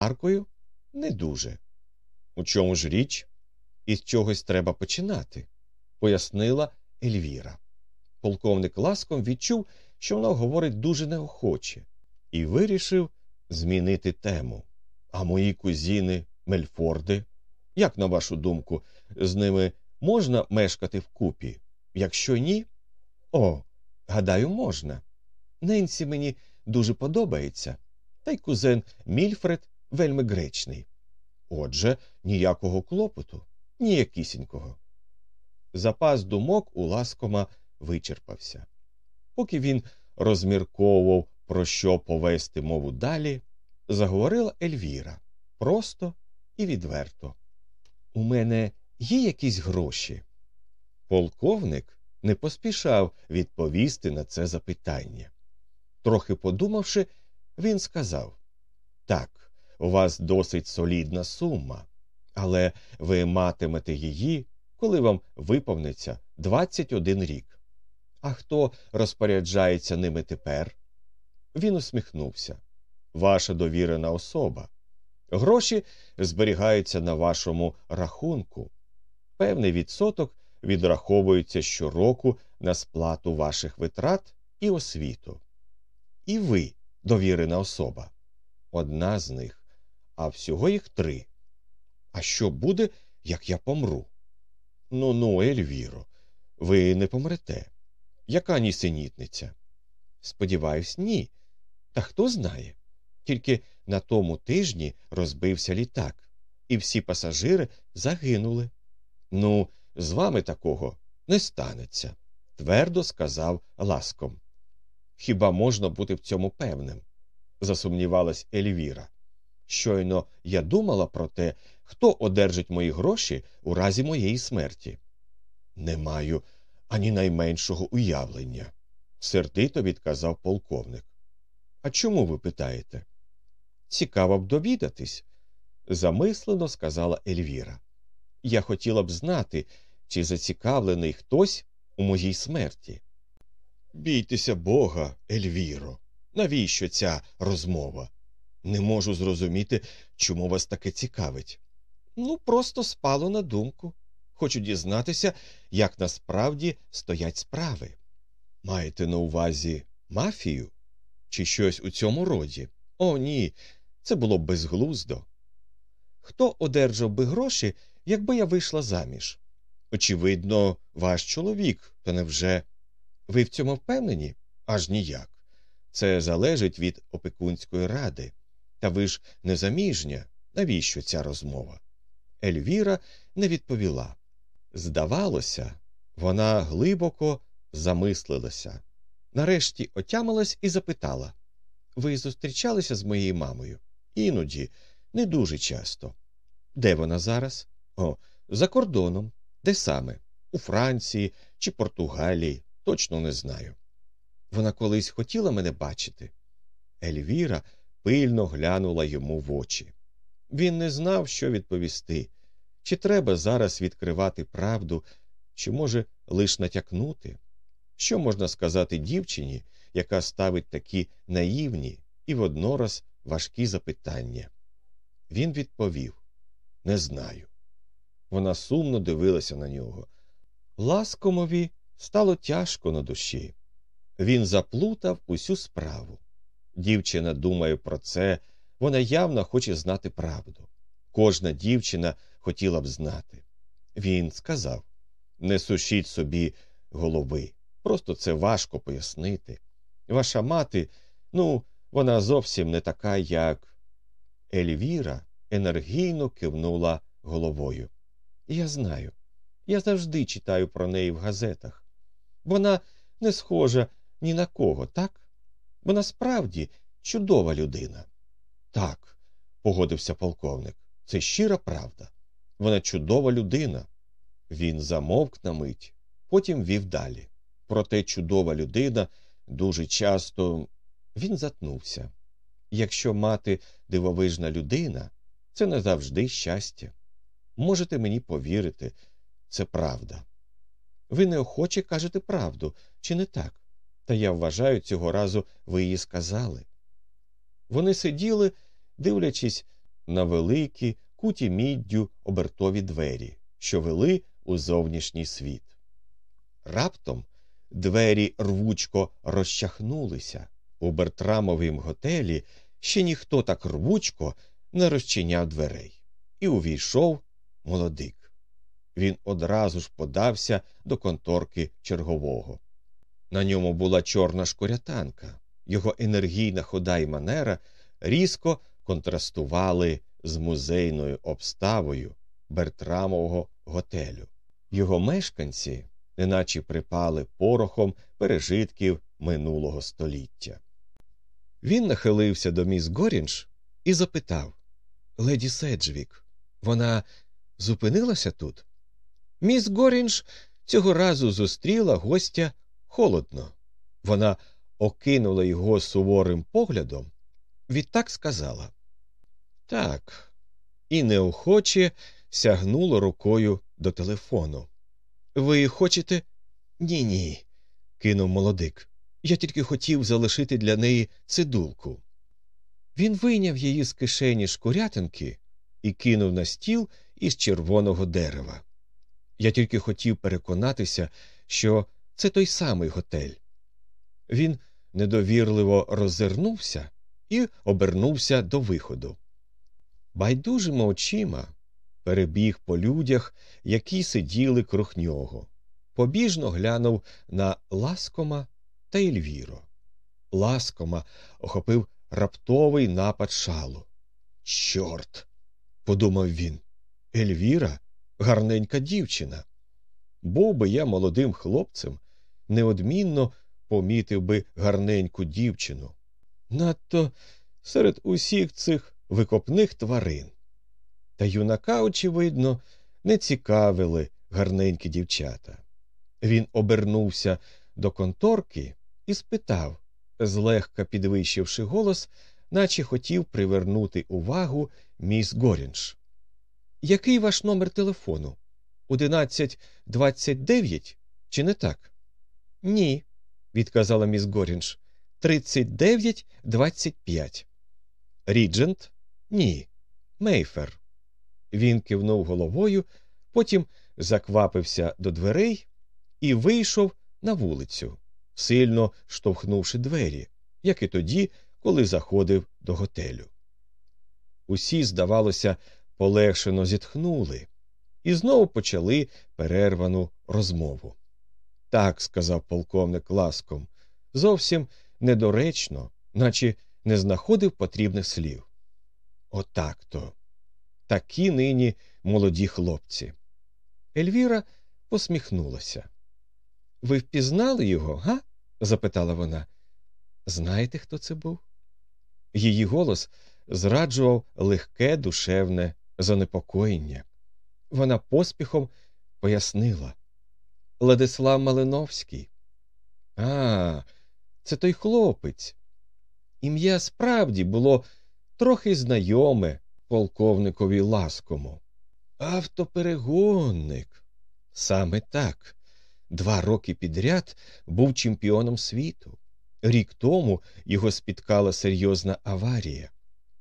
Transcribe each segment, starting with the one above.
Аркою не дуже. У чому ж річ? Із чогось треба починати, пояснила Ельвіра. Полковник ласком відчув, що вона говорить дуже неохоче, і вирішив змінити тему. А мої кузіни Мельфорди, як на вашу думку, з ними можна мешкати вкупі? Якщо ні, о, гадаю, можна. Ненсі мені дуже подобається, та й кузен Мільфред вельми гречний. Отже, ніякого клопоту, ніякісінького. Запас думок у ласкома вичерпався. Поки він розмірковував, про що повести мову далі, заговорила Ельвіра просто і відверто. У мене є якісь гроші. Полковник не поспішав відповісти на це запитання. Трохи подумавши, він сказав Так, у вас досить солідна сума, але ви матимете її, коли вам виповниться 21 рік. А хто розпоряджається ними тепер? Він усміхнувся. Ваша довірена особа. Гроші зберігаються на вашому рахунку. Певний відсоток відраховується щороку на сплату ваших витрат і освіту. І ви, довірена особа, одна з них, а всього їх три. А що буде, як я помру? Ну ну, Ельвіро, ви не помрете. Яка нісенітниця? Сподіваюсь, ні. Та хто знає? Тільки на тому тижні розбився літак, і всі пасажири загинули. Ну, з вами такого не станеться, твердо сказав ласком. Хіба можна бути в цьому певним? засумнівалась Ельвіра. Щойно я думала про те, хто одержить мої гроші у разі моєї смерті. Не маю ані найменшого уявлення, сердито відказав полковник. А чому ви питаєте? Цікаво б довідатись, замислено сказала Ельвіра. Я хотіла б знати, чи зацікавлений хтось у моїй смерті. Бійтеся бога, Ельвіро, навіщо ця розмова? Не можу зрозуміти, чому вас таке цікавить. Ну, просто спало на думку. Хочу дізнатися, як насправді стоять справи. Маєте на увазі мафію? Чи щось у цьому роді? О, ні, це було б безглуздо. Хто одержав би гроші, якби я вийшла заміж? Очевидно, ваш чоловік, то невже? Ви в цьому впевнені? Аж ніяк. Це залежить від опекунської ради. Та ви ж незаміжня. Навіщо ця розмова? Ельвіра не відповіла. Здавалося, вона глибоко замислилася. Нарешті отямилась і запитала Ви зустрічалися з моєю мамою? Іноді, не дуже часто. Де вона зараз? О, за кордоном. Де саме? У Франції чи Португалії, точно не знаю. Вона колись хотіла мене бачити. Ельвіра пильно глянула йому в очі. Він не знав, що відповісти, чи треба зараз відкривати правду, чи, може, лиш натякнути. Що можна сказати дівчині, яка ставить такі наївні і воднораз важкі запитання? Він відповів Не знаю. Вона сумно дивилася на нього. Ласкомові стало тяжко на душі. Він заплутав усю справу. Дівчина думає про це, вона явно хоче знати правду. Кожна дівчина хотіла б знати. Він сказав Не сушіть собі голови. Просто це важко пояснити. Ваша мати, ну, вона зовсім не така, як. Ельвіра енергійно кивнула головою. Я знаю. Я завжди читаю про неї в газетах. Вона не схожа ні на кого, так? Вона справді чудова людина. Так, погодився полковник, це щира правда. Вона чудова людина. Він замовк на мить, потім вів далі. Проте чудова людина дуже часто він затнувся. Якщо мати дивовижна людина, це не завжди щастя. Можете мені повірити, це правда. Ви неохоче кажете правду, чи не так? Та я вважаю, цього разу ви її сказали. Вони сиділи, дивлячись на великі, куті міддю обертові двері, що вели у зовнішній світ. Раптом двері рвучко розчахнулися. У Бертрамовім готелі ще ніхто так рвучко не розчиняв дверей, і увійшов молодик. Він одразу ж подався до конторки чергового. На ньому була чорна шкурятанка, його енергійна хода і манера різко контрастували з музейною обставою Бертрамового готелю. Його мешканці неначе припали порохом пережитків минулого століття. Він нахилився до міс Горінж і запитав Леді Седжвік, вона зупинилася тут? Міс Горінж цього разу зустріла гостя холодно. Вона окинула його суворим поглядом, відтак сказала так, і неохоче сягнула рукою до телефону. Ви хочете? Ні, ні, кинув молодик. Я тільки хотів залишити для неї цидулку. Він вийняв її з кишені шкурятинки і кинув на стіл із червоного дерева. Я тільки хотів переконатися, що це той самий готель. Він недовірливо роззирнувся і обернувся до виходу. Байдужими очима перебіг по людях, які сиділи круг нього. Побіжно глянув на Ласкомба та Ельвіру. Ласкомба охопив раптовий напад шалу. Чорт. подумав він. Ельвіра гарненька дівчина. Був би я молодим хлопцем, неодмінно помітив би гарненьку дівчину. Надто серед усіх цих викопних тварин. Та юнака, очевидно, не цікавили гарненькі дівчата. Він обернувся до конторки і спитав, злегка підвищивши голос, наче хотів привернути увагу міс Горінж. Який ваш номер телефону? Одинадцять двадцять дев'ять? Чи не так? Ні, відказала міс Горінж. Тридцять дев'ять двадцять п'ять. Ріджент? Ні. Мейфер. Він кивнув головою, потім заквапився до дверей і вийшов на вулицю, сильно штовхнувши двері, як і тоді, коли заходив до готелю. Усі, здавалося, полегшено зітхнули і знову почали перервану розмову. Так, сказав полковник ласком, зовсім недоречно, наче не знаходив потрібних слів. Отак то. Такі нині молоді хлопці. Ельвіра посміхнулася. Ви впізнали його, га? запитала вона. Знаєте, хто це був? Її голос зраджував легке душевне занепокоєння. Вона поспіхом пояснила Владислав Малиновський. А, це той хлопець. Ім'я справді було трохи знайоме полковникові ласкому. Автоперегонник. Саме так. Два роки підряд був чемпіоном світу. Рік тому його спіткала серйозна аварія.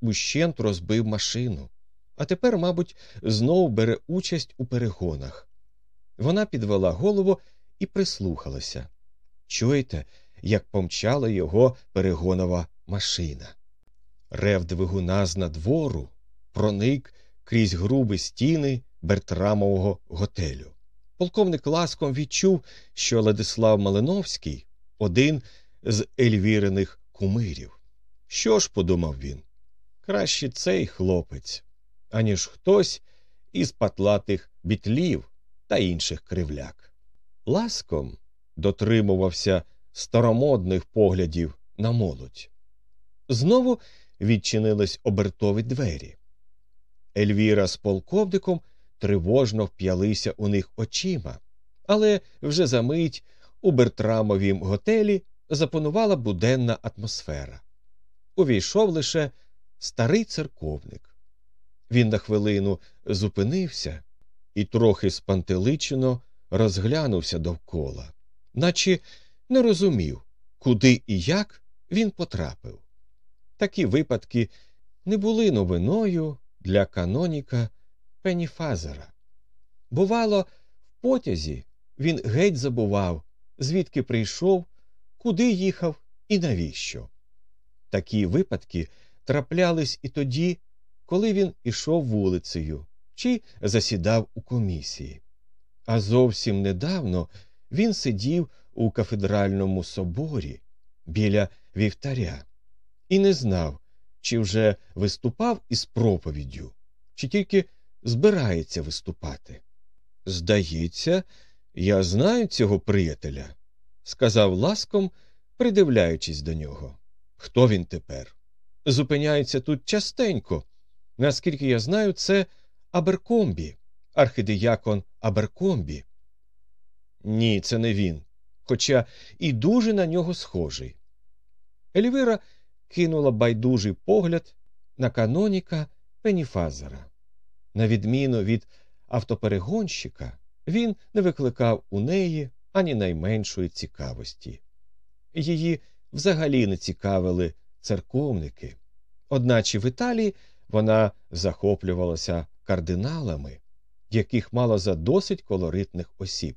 Ущент розбив машину, а тепер, мабуть, знову бере участь у перегонах. Вона підвела голову і прислухалася. Чуєте, як помчала його перегонова машина. Рев двигуна з надвору проник крізь грубі стіни Бертрамового готелю. Полковник ласком відчув, що Владислав Малиновський один з ельвіриних кумирів. Що ж, подумав він, краще цей хлопець, аніж хтось із патлатих бітлів та інших кривляк. Ласком дотримувався старомодних поглядів на молодь. Знову відчинились обертові двері. Ельвіра з полковником тривожно вп'ялися у них очима, але вже за мить у Бертрамовім готелі запанувала буденна атмосфера. Увійшов лише старий церковник. Він на хвилину зупинився і трохи спантеличено розглянувся довкола, наче не розумів, куди і як він потрапив. Такі випадки не були новиною для каноніка Пеніфазера. Бувало, в потязі він геть забував, звідки прийшов, куди їхав і навіщо. Такі випадки траплялись і тоді, коли він ішов вулицею чи засідав у комісії. А зовсім недавно він сидів у кафедральному соборі біля вівтаря і не знав, чи вже виступав із проповіддю, чи тільки збирається виступати. Здається, я знаю цього приятеля, сказав ласком, придивляючись до нього. Хто він тепер? Зупиняється тут частенько. Наскільки я знаю, це Аберкомбі, архидиякон Аберкомбі. Ні, це не він, хоча і дуже на нього схожий. Ельвира кинула байдужий погляд на каноніка Пеніфазера. На відміну від автоперегонщика, він не викликав у неї ані найменшої цікавості. Її взагалі не цікавили церковники, одначе в Італії вона захоплювалася кардиналами, яких мала за досить колоритних осіб.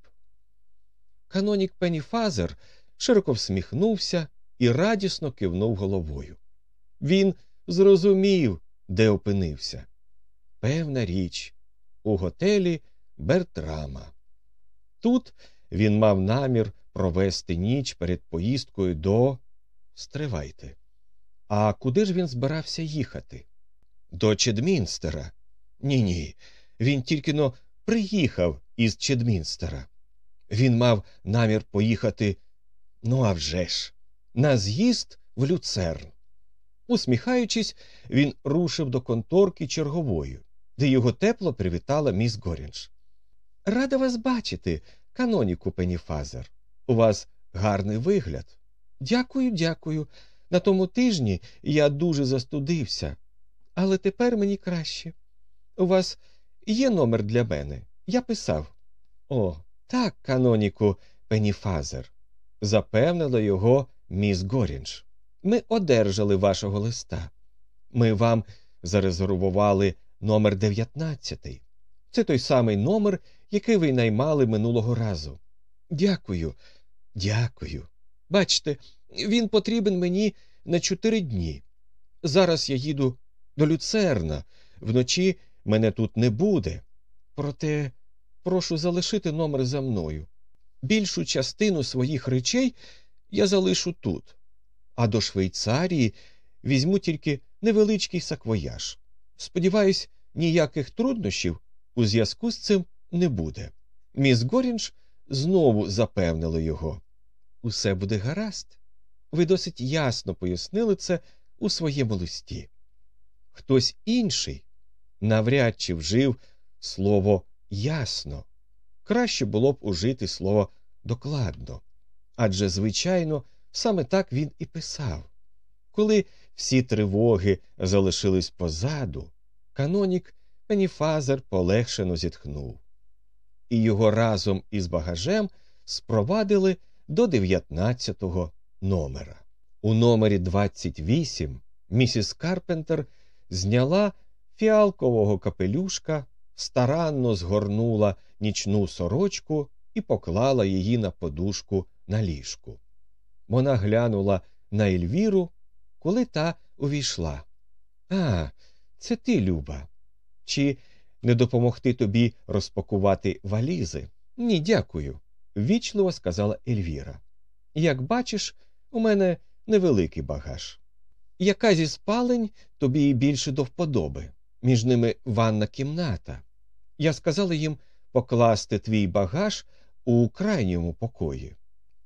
Канонік Пеніфазер широко всміхнувся і радісно кивнув головою. Він зрозумів, де опинився. Певна річ, у готелі Бертрама. Тут він мав намір провести ніч перед поїздкою до. Стривайте. А куди ж він збирався їхати? До Чедмінстера. Ні, ні. Він тільки но приїхав із Чедмінстера. Він мав намір поїхати, ну а вже ж, на з'їзд в люцерн. Усміхаючись, він рушив до конторки черговою, де його тепло привітала міс Горінж. Рада вас бачити, каноніку Пеніфазер. У вас гарний вигляд. Дякую, дякую. На тому тижні я дуже застудився, але тепер мені краще. У вас є номер для мене? Я писав. О, так, каноніку Пеніфазер, запевнила його міс Горінж. Ми одержали вашого листа. Ми вам зарезервували номер 19. Це той самий номер, який ви наймали минулого разу. Дякую, дякую. Бачте, він потрібен мені на чотири дні. Зараз я їду до Люцерна, вночі мене тут не буде. Проте прошу залишити номер за мною. Більшу частину своїх речей я залишу тут, а до Швейцарії візьму тільки невеличкий саквояж. Сподіваюсь, ніяких труднощів у зв'язку з цим не буде. Міс Горінж знову запевнила його. Усе буде гаразд. Ви досить ясно пояснили це у своєму листі. Хтось інший навряд чи вжив слово ясно. Краще було б ужити слово докладно. Адже, звичайно, саме так він і писав. Коли всі тривоги залишились позаду, канонік Пеніфазер полегшено зітхнув, і його разом із багажем спровадили до 19-го номера. У номері 28 місіс Карпентер зняла фіалкового капелюшка, старанно згорнула нічну сорочку і поклала її на подушку на ліжку. Вона глянула на Ельвіру, коли та увійшла. А, це ти, Люба. Чи не допомогти тобі розпакувати валізи? Ні, дякую, ввічливо сказала Ельвіра. Як бачиш, у мене невеликий багаж. Яка зі спалень тобі більше до вподоби, між ними ванна кімната. Я сказала їм покласти твій багаж у крайньому покої.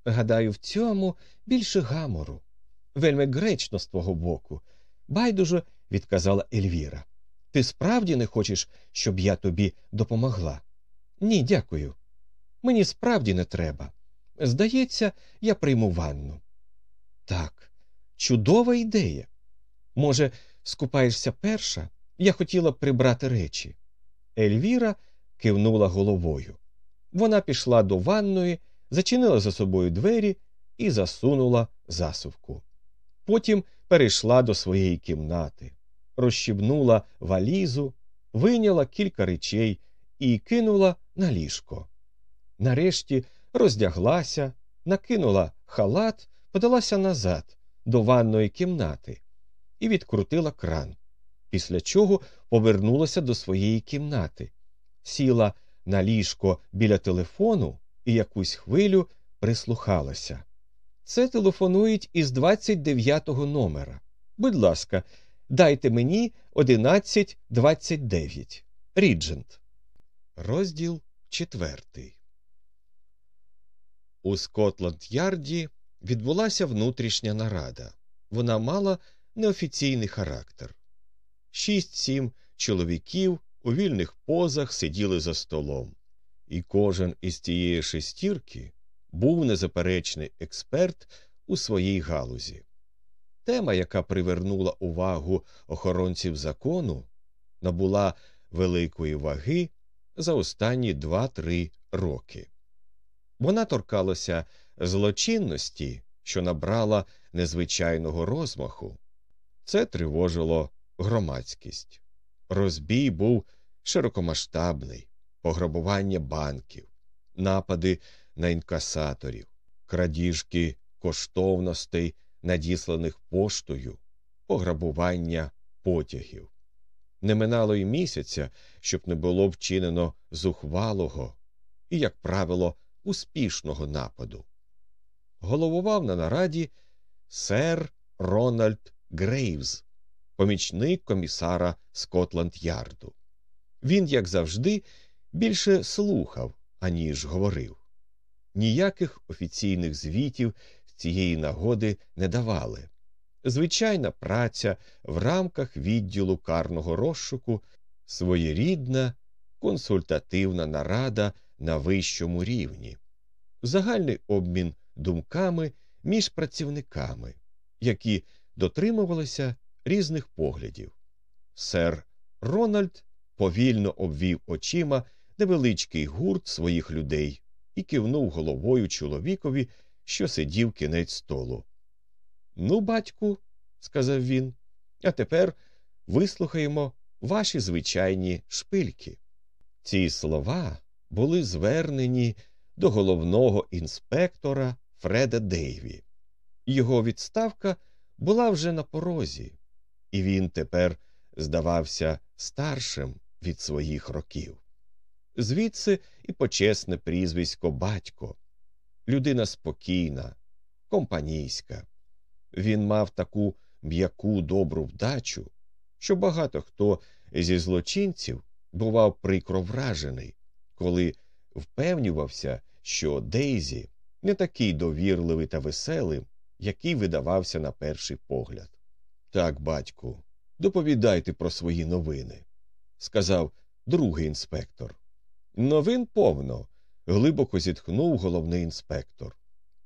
Гадаю, в цьому більше гамору. Вельми гречно з твого боку. Байдуже, відказала Ельвіра. Ти справді не хочеш, щоб я тобі допомогла? Ні, дякую. Мені справді не треба. Здається, я прийму ванну. Так, чудова ідея. Може, скупаєшся перша? Я хотіла прибрати речі. Ельвіра кивнула головою. Вона пішла до ванної, зачинила за собою двері і засунула засувку. Потім перейшла до своєї кімнати. розщібнула валізу, вийняла кілька речей і кинула на ліжко. Нарешті роздяглася, накинула халат, подалася назад до ванної кімнати і відкрутила кран, після чого повернулася до своєї кімнати, сіла на ліжко біля телефону і якусь хвилю прислухалася. Це телефонують із 29-го номера. Будь ласка, дайте мені 1129. Ріджент. Розділ четвертий. У Скотланд Ярді відбулася внутрішня нарада. Вона мала неофіційний характер. Шість-сім чоловіків у вільних позах сиділи за столом, і кожен із цієї шестірки був незаперечний експерт у своїй галузі. Тема, яка привернула увагу охоронців закону, набула великої ваги за останні два-три роки. Вона торкалася злочинності, що набрала незвичайного розмаху. Це тривожило громадськість. Розбій був широкомасштабний, пограбування банків, напади на інкасаторів, крадіжки коштовностей, надісланих поштою, пограбування потягів. Не минало й місяця, щоб не було вчинено зухвалого і, як правило, успішного нападу. Головував на нараді сер Рональд Грейвз, помічник комісара Скотланд Ярду. Він, як завжди, більше слухав, аніж говорив. Ніяких офіційних звітів з цієї нагоди не давали. Звичайна праця в рамках відділу карного розшуку, своєрідна консультативна нарада на вищому рівні, загальний обмін думками між працівниками, які дотримувалися різних поглядів. Сер Рональд повільно обвів очима невеличкий гурт своїх людей і кивнув головою чоловікові, що сидів кінець столу. Ну, батьку, сказав він, а тепер вислухаємо ваші звичайні шпильки. Ці слова були звернені до головного інспектора Фреда Дейві. Його відставка була вже на порозі, і він тепер здавався старшим від своїх років. Звідси і почесне прізвисько батько, людина спокійна, компанійська. Він мав таку м'яку добру вдачу, що багато хто зі злочинців бував прикро вражений, коли впевнювався, що Дейзі не такий довірливий та веселий, який видавався на перший погляд. Так, батьку, доповідайте про свої новини, сказав другий інспектор. Новин повно, глибоко зітхнув головний інспектор.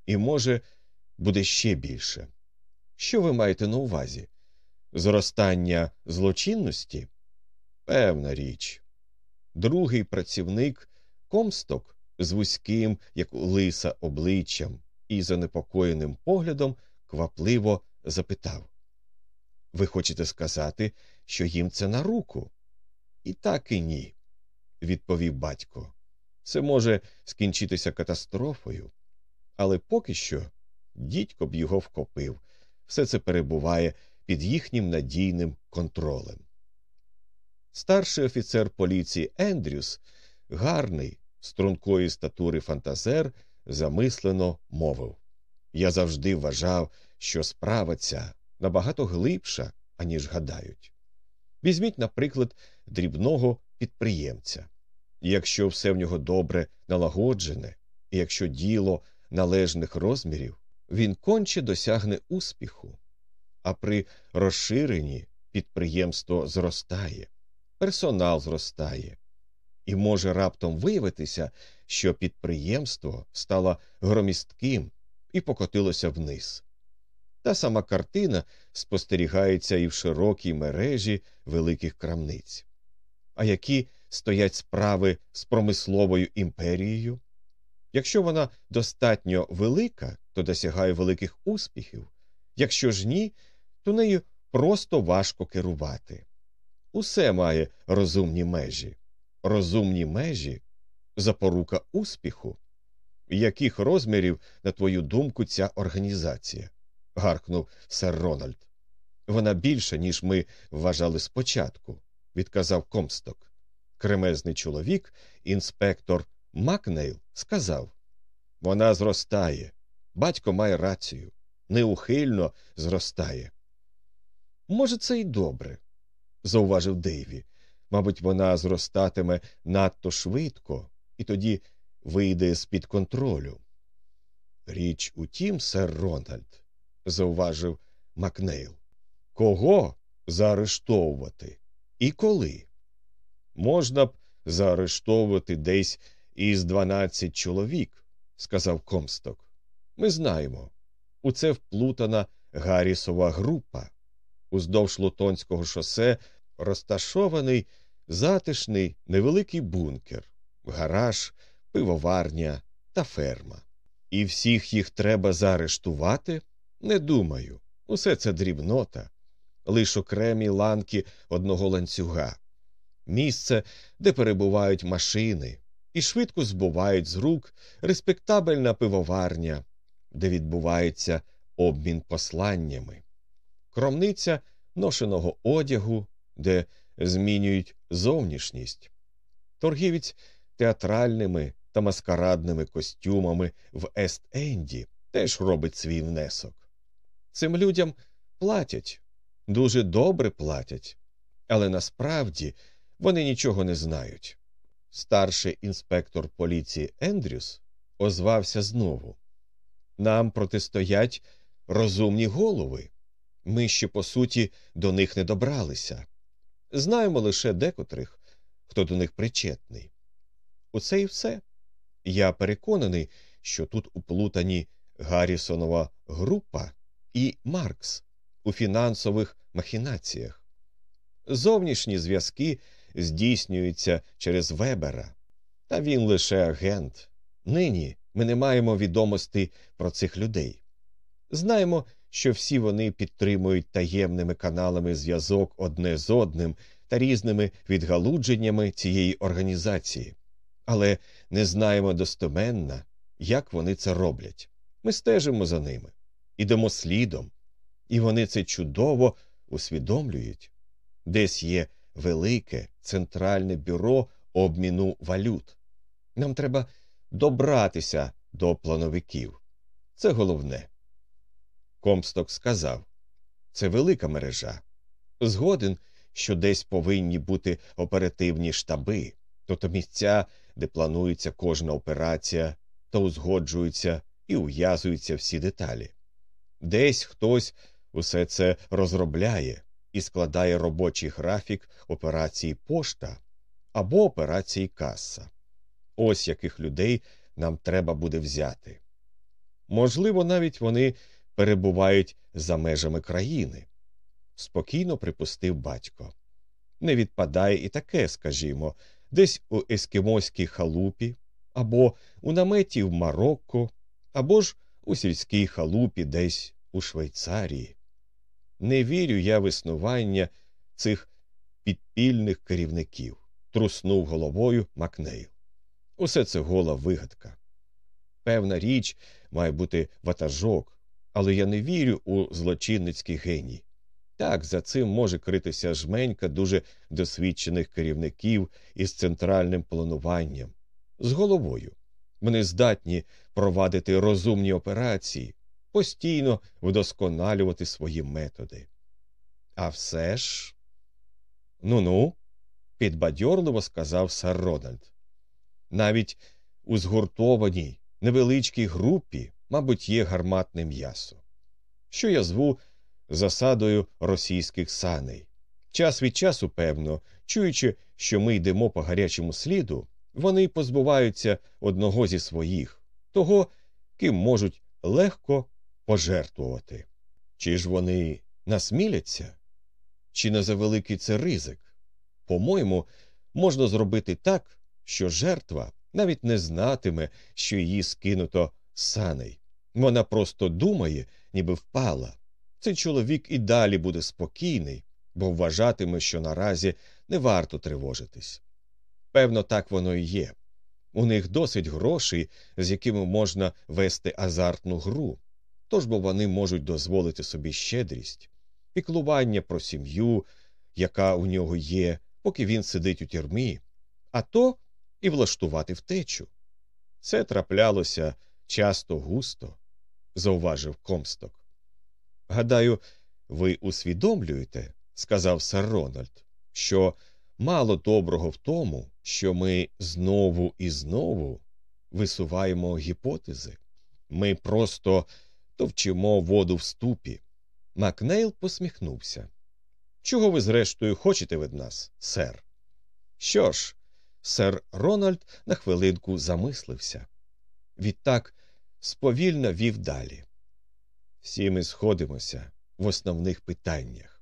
І, може, буде ще більше. Що ви маєте на увазі? Зростання злочинності? Певна річ. Другий працівник Комсток з вузьким, як лиса, обличчям і занепокоєним поглядом квапливо запитав Ви хочете сказати, що їм це на руку? І так і ні, відповів батько. Це може скінчитися катастрофою, але поки що дідько б його вкопив, все це перебуває під їхнім надійним контролем. Старший офіцер поліції Ендрюс, гарний, стрункої статури фантазер, замислено мовив Я завжди вважав, що справа ця набагато глибша, аніж гадають. Візьміть, наприклад, дрібного підприємця. Якщо все в нього добре налагоджене, і якщо діло належних розмірів, він конче досягне успіху, а при розширенні підприємство зростає, персонал зростає, і може раптом виявитися, що підприємство стало громістким і покотилося вниз. Та сама картина спостерігається і в широкій мережі великих крамниць. А які стоять справи з промисловою імперією? Якщо вона достатньо велика, то досягає великих успіхів, якщо ж ні, то нею просто важко керувати. Усе має розумні межі. Розумні межі запорука успіху. Яких розмірів, на твою думку, ця організація? Гаркнув сер Рональд. Вона більша, ніж ми вважали спочатку, відказав Комсток. Кремезний чоловік, інспектор Макнейл, сказав вона зростає. Батько має рацію, неухильно зростає. Може, це й добре, зауважив Дейві. Мабуть, вона зростатиме надто швидко і тоді вийде з під контролю. Річ у тім, сер Рональд, зауважив Макнейл. Кого заарештовувати і коли? Можна б заарештовувати десь із дванадцять чоловік, сказав Комсток. Ми знаємо. У це вплутана Гаррісова група. Уздовж Лутонського шосе розташований затишний невеликий бункер, гараж, пивоварня та ферма. І всіх їх треба заарештувати? Не думаю. Усе це дрібнота, лиш окремі ланки одного ланцюга, місце, де перебувають машини, і швидко збувають з рук респектабельна пивоварня, де відбувається обмін посланнями, кромниця ношеного одягу, де змінюють зовнішність, торгівець театральними та маскарадними костюмами в Ест-Енді теж робить свій внесок. Цим людям платять, дуже добре платять, але насправді вони нічого не знають. Старший інспектор поліції Ендрюс озвався знову. Нам протистоять розумні голови. Ми ще, по суті, до них не добралися. Знаємо лише декотрих, хто до них причетний. Оце і все. Я переконаний, що тут уплутані Гаррісонова група і Маркс у фінансових махінаціях. Зовнішні зв'язки здійснюються через Вебера, та він лише агент. Нині ми не маємо відомостей про цих людей. Знаємо, що всі вони підтримують таємними каналами зв'язок одне з одним та різними відгалудженнями цієї організації, але не знаємо достоменно, як вони це роблять. Ми стежимо за ними, ідемо слідом, і вони це чудово усвідомлюють. Десь є велике центральне бюро обміну валют. Нам треба добратися до плановиків. Це головне. Комсток сказав це велика мережа. Згоден, що десь повинні бути оперативні штаби, тобто місця, де планується кожна операція, та узгоджуються і ув'язуються всі деталі. Десь хтось усе це розробляє і складає робочий графік операції пошта або операції каса. Ось яких людей нам треба буде взяти. Можливо, навіть вони перебувають за межами країни, спокійно припустив батько. Не відпадає і таке, скажімо, десь у ескімоській халупі, або у наметі в Марокко, або ж у сільській халупі десь у Швейцарії. Не вірю я в існування цих підпільних керівників, труснув головою Макнейл. Усе це гола вигадка. Певна річ має бути ватажок, але я не вірю у злочинницький геній. Так, за цим може критися жменька дуже досвідчених керівників із центральним плануванням, з головою. Вони здатні провадити розумні операції, постійно вдосконалювати свої методи. А все ж. Ну ну, підбадьорливо сказав сер Рональд. Навіть у згуртованій невеличкій групі, мабуть, є гарматне м'ясо, що я зву засадою російських саней. Час від часу, певно, чуючи, що ми йдемо по гарячому сліду, вони позбуваються одного зі своїх, того, ким можуть легко пожертвувати. Чи ж вони насміляться? Чи не завеликий це ризик? По-моєму, можна зробити так, що жертва навіть не знатиме, що її скинуто саней. Вона просто думає, ніби впала, цей чоловік і далі буде спокійний, бо вважатиме, що наразі не варто тривожитись. Певно, так воно і є. У них досить грошей, з якими можна вести азартну гру, тож бо вони можуть дозволити собі щедрість, піклування про сім'ю, яка у нього є, поки він сидить у тюрмі, а то і влаштувати втечу. Це траплялося часто густо, зауважив Комсток. Гадаю, ви усвідомлюєте, сказав сер Рональд, що мало доброго в тому, що ми знову і знову висуваємо гіпотези. Ми просто товчимо воду в ступі. Макнейл посміхнувся. Чого ви, зрештою, хочете від нас, сер? Що ж, сер Рональд на хвилинку замислився. Відтак сповільно вів далі. Всі ми сходимося в основних питаннях.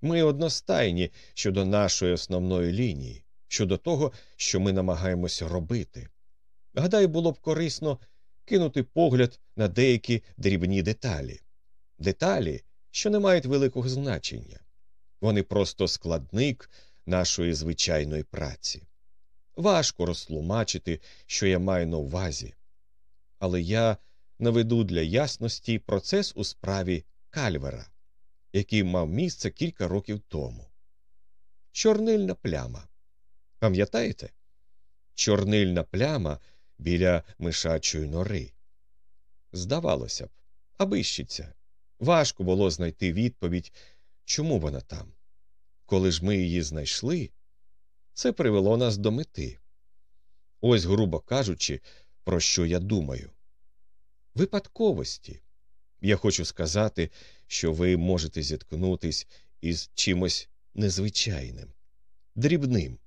Ми одностайні щодо нашої основної лінії, щодо того, що ми намагаємося робити. Гадаю, було б корисно кинути погляд на деякі дрібні деталі, деталі, що не мають великого значення. Вони просто складник нашої звичайної праці. Важко розтлумачити, що я маю на увазі. Але я наведу для ясності процес у справі Кальвера, який мав місце кілька років тому. Чорнильна пляма. Пам'ятаєте? Чорнильна пляма біля мишачої нори. Здавалося б, абищиця. Важко було знайти відповідь, чому вона там. Коли ж ми її знайшли, це привело нас до мети. Ось, грубо кажучи, про що я думаю. Випадковості. Я хочу сказати, що ви можете зіткнутись із чимось незвичайним, дрібним.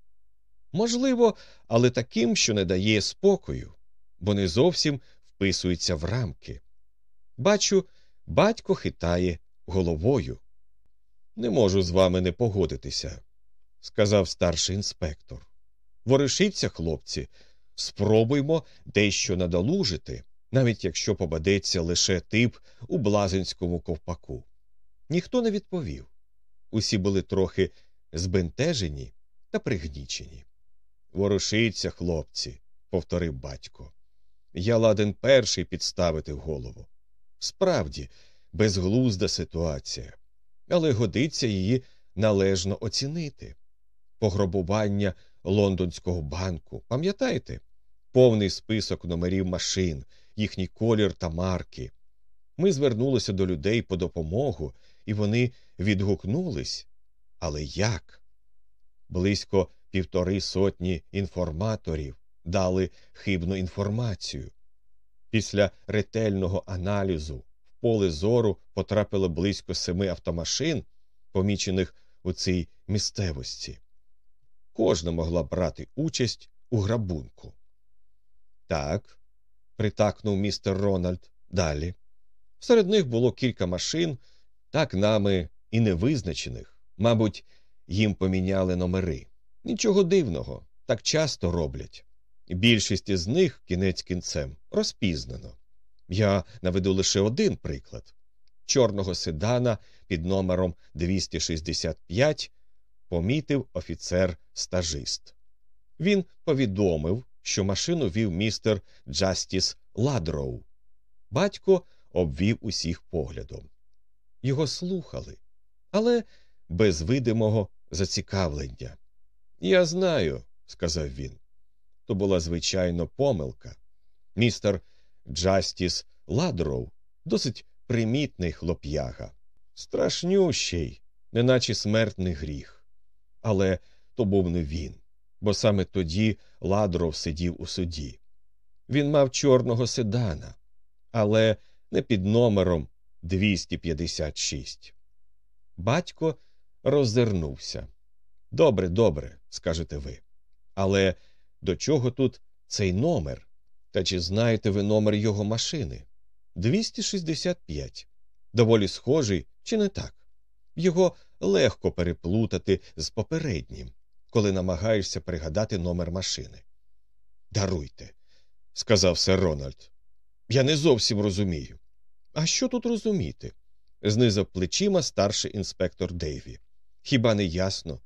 Можливо, але таким, що не дає спокою, бо не зовсім вписується в рамки. Бачу, батько хитає головою. Не можу з вами не погодитися, сказав старший інспектор. Воришіться, хлопці, спробуймо дещо надолужити, навіть якщо попадеться лише тип у блазенському ковпаку. Ніхто не відповів. Усі були трохи збентежені та пригнічені. Ворушіться, хлопці, повторив батько. Я ладен перший підставити голову. Справді, безглузда ситуація, але годиться її належно оцінити. Пограбування лондонського банку, пам'ятаєте? Повний список номерів машин, їхній колір та марки. Ми звернулися до людей по допомогу, і вони відгукнулись. Але як? Близько півтори сотні інформаторів дали хибну інформацію. Після ретельного аналізу в поле зору потрапило близько семи автомашин, помічених у цій місцевості. Кожна могла брати участь у грабунку. Так, притакнув містер Рональд далі. Серед них було кілька машин, так нами і невизначених. Мабуть, їм поміняли номери. Нічого дивного, так часто роблять. Більшість із них кінець кінцем розпізнано. Я наведу лише один приклад чорного седана під номером 265 помітив офіцер стажист. Він повідомив, що машину вів містер Джастіс Ладроу. Батько обвів усіх поглядом. Його слухали, але без видимого зацікавлення. Я знаю, сказав він. То була звичайно помилка. Містер Джастіс Ладроу досить примітний хлоп'яга, страшнющий, неначе смертний гріх. Але то був не він, бо саме тоді Ладров сидів у суді. Він мав чорного седана, але не під номером 256. Батько роззирнувся. Добре, добре, скажете ви. Але до чого тут цей номер? Та чи знаєте ви номер його машини? 265. Доволі схожий, чи не так? Його легко переплутати з попереднім, коли намагаєшся пригадати номер машини. Даруйте, сказав сер Рональд. Я не зовсім розумію. А що тут розуміти? знизав плечима старший інспектор Дейві. Хіба не ясно?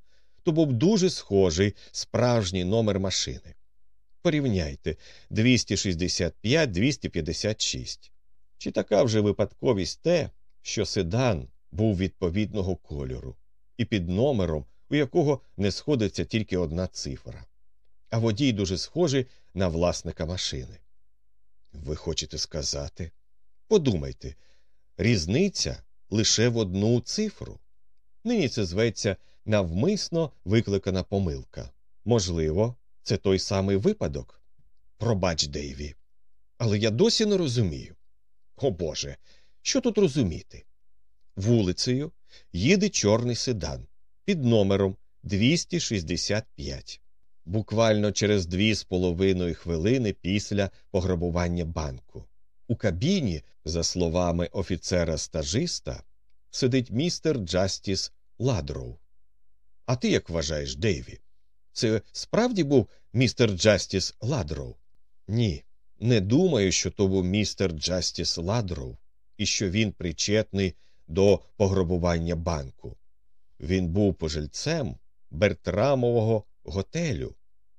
То був дуже схожий справжній номер машини. Порівняйте 265-256. Чи така вже випадковість те, що седан був відповідного кольору, і під номером, у якого не сходиться тільки одна цифра, а водій дуже схожий на власника машини. Ви хочете сказати? Подумайте, різниця лише в одну цифру. Нині це зветься навмисно викликана помилка. Можливо, це той самий випадок. Пробач, Дейві. Але я досі не розумію. О Боже, що тут розуміти? Вулицею їде чорний седан під номером 265. Буквально через дві з половиною хвилини після пограбування банку. У кабіні, за словами офіцера стажиста, сидить містер Джастіс Ладроу. А ти як вважаєш, Дейві? Це справді був містер Джастіс Ладроу? Ні, не думаю, що то був містер Джастіс Ладроу і що він причетний до пограбування банку. Він був пожильцем Бертрамового готелю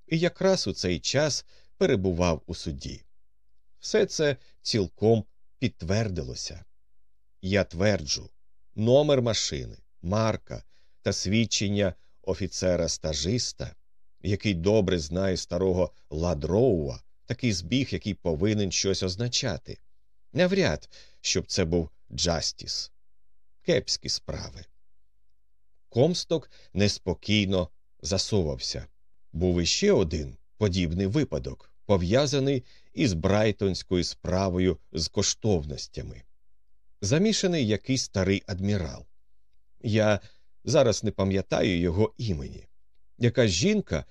і якраз у цей час перебував у суді. Все це цілком підтвердилося. Я тверджу, номер машини, марка та свідчення офіцера стажиста, який добре знає старого Ладроува, такий збіг, який повинен щось означати. Навряд, щоб це був Джастіс. Кепські справи. Комсток неспокійно засувався. Був іще один подібний випадок, пов'язаний із брайтонською справою з коштовностями. Замішаний якийсь старий адмірал. Я зараз не пам'ятаю його імені. Якась жінка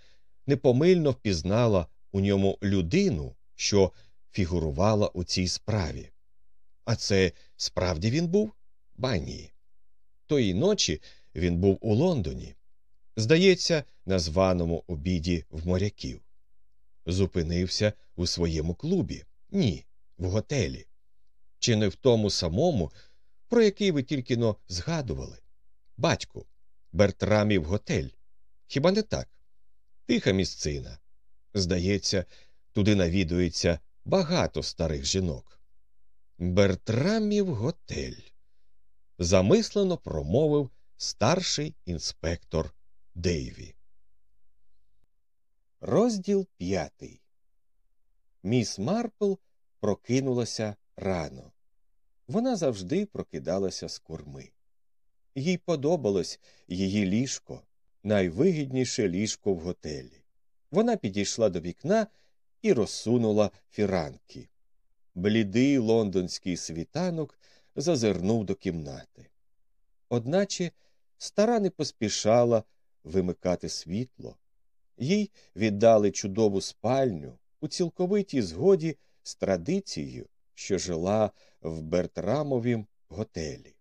непомильно впізнала у ньому людину, що фігурувала у цій справі. А це справді він був? Ба ні. Тої ночі він був у Лондоні. Здається, на званому обіді в моряків. Зупинився у своєму клубі. Ні, в готелі. Чи не в тому самому, про який ви тільки но згадували? Батьку, Бертрамів готель. Хіба не так? Тиха місцина. Здається, туди навідується багато старих жінок. Бертрамів готель. Замислено промовив старший інспектор Дейві. Розділ п'ятий. Міс Марпл прокинулася рано. Вона завжди прокидалася з курми. Їй подобалось її ліжко, найвигідніше ліжко в готелі. Вона підійшла до вікна і розсунула фіранки. Блідий лондонський світанок зазирнув до кімнати. Одначе стара не поспішала вимикати світло. Їй віддали чудову спальню у цілковитій згоді з традицією, що жила в Бертрамовім готелі,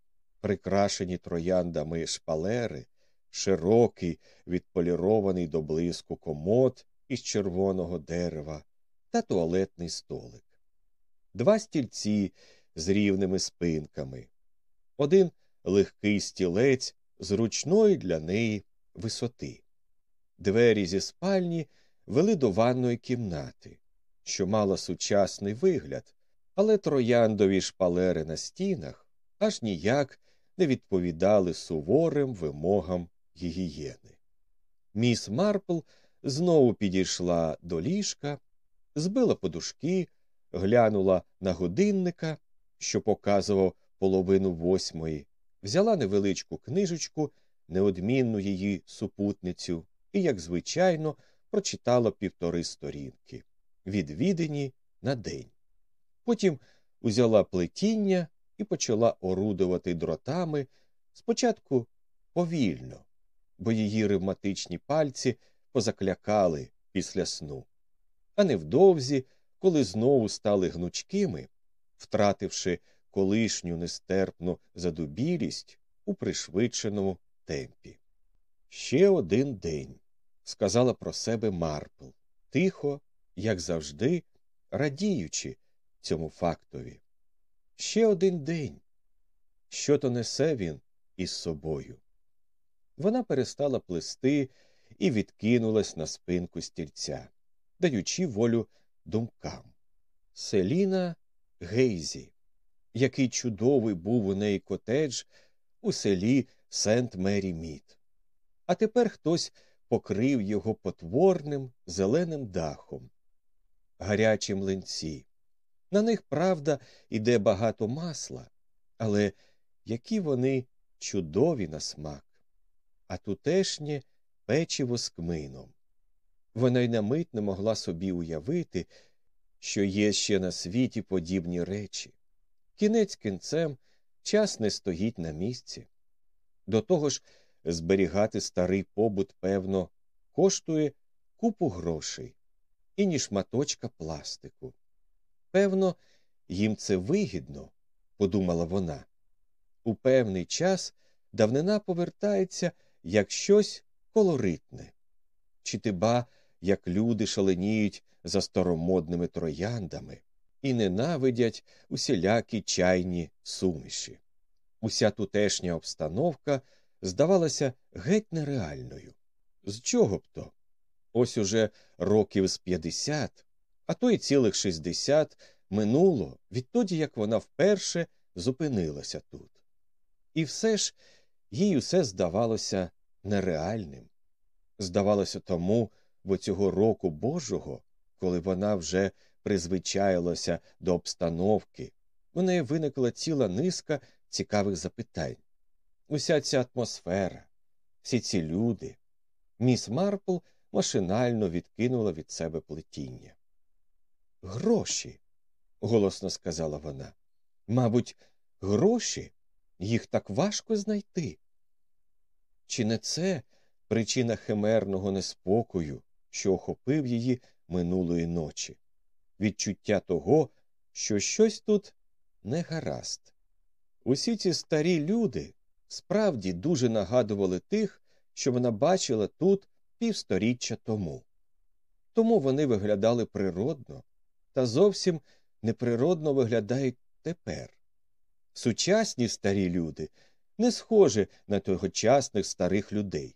прикрашені трояндами шпалери, широкий, відполірований до блиску комод із червоного дерева та туалетний столик, два стільці з рівними спинками, один легкий стілець зручної для неї висоти. Двері зі спальні вели до ванної кімнати, що мала сучасний вигляд, але трояндові шпалери на стінах аж ніяк не відповідали суворим вимогам гігієни. Міс Марпл знову підійшла до ліжка, збила подушки, глянула на годинника, що показував половину восьмої, взяла невеличку книжечку, неодмінну її супутницю, і, як звичайно, прочитала півтори сторінки відвідені на день. Потім узяла плетіння і почала орудувати дротами спочатку повільно, бо її ревматичні пальці позаклякали після сну. А невдовзі, коли знову стали гнучкими, втративши колишню нестерпну задубілість у пришвидшеному темпі. Ще один день, сказала про себе Марпл, тихо, як завжди, радіючи цьому фактові. Ще один день. що то несе він із собою. Вона перестала плести і відкинулась на спинку стільця, даючи волю думкам. Селіна Гейзі, який чудовий був у неї котедж у селі Сент Мері Мід. А тепер хтось покрив його потворним зеленим дахом, гарячі млинці. На них, правда, іде багато масла, але які вони чудові на смак, а тутешнє печиво з кмином. Вона й на мить не могла собі уявити, що є ще на світі подібні речі. Кінець кінцем час не стоїть на місці. До того ж, зберігати старий побут, певно, коштує купу грошей і ні шматочка пластику. Певно, їм це вигідно, подумала вона. У певний час давнина повертається як щось колоритне. Чи тиба, як люди шаленіють за старомодними трояндами і ненавидять усілякі чайні суміші. Уся тутешня обстановка здавалася геть нереальною. З чого б то? Ось уже років з п'ятдесят, а то й цілих шістдесят минуло відтоді, як вона вперше зупинилася тут. І все ж їй усе здавалося нереальним. Здавалося тому, бо цього року Божого, коли вона вже призвичаїлася до обстановки, у неї виникла ціла низка цікавих запитань. Уся ця атмосфера, всі ці люди. Міс Марпл машинально відкинула від себе плетіння. Гроші, голосно сказала вона. Мабуть, гроші їх так важко знайти. Чи не це причина химерного неспокою, що охопив її минулої ночі, відчуття того, що щось тут не гаразд. Усі ці старі люди справді дуже нагадували тих, що вона бачила тут півсторіччя тому. Тому вони виглядали природно та зовсім неприродно виглядають тепер. Сучасні старі люди не схожі на тогочасних старих людей.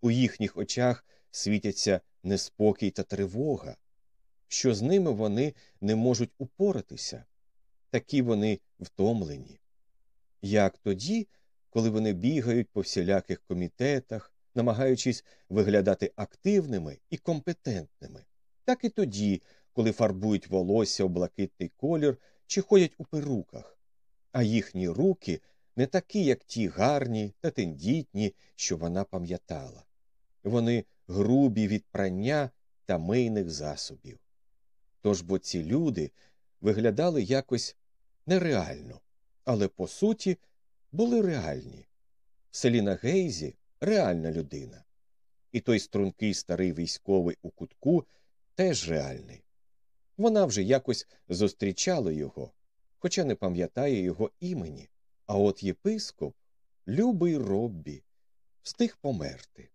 У їхніх очах світяться неспокій та тривога, що з ними вони не можуть упоратися, такі вони втомлені. Як тоді, коли вони бігають по всіляких комітетах, намагаючись виглядати активними і компетентними, так і тоді, коли фарбують волосся у блакитний колір чи ходять у перуках, а їхні руки не такі, як ті гарні та тендітні, що вона пам'ятала. Вони грубі від прання та мийних засобів. Тож бо ці люди виглядали якось нереально, але по суті були реальні. Селіна Гейзі реальна людина. І той стрункий старий військовий у кутку теж реальний. Вона вже якось зустрічала його, хоча не пам'ятає його імені. А от єпископ, любий Роббі, встиг померти.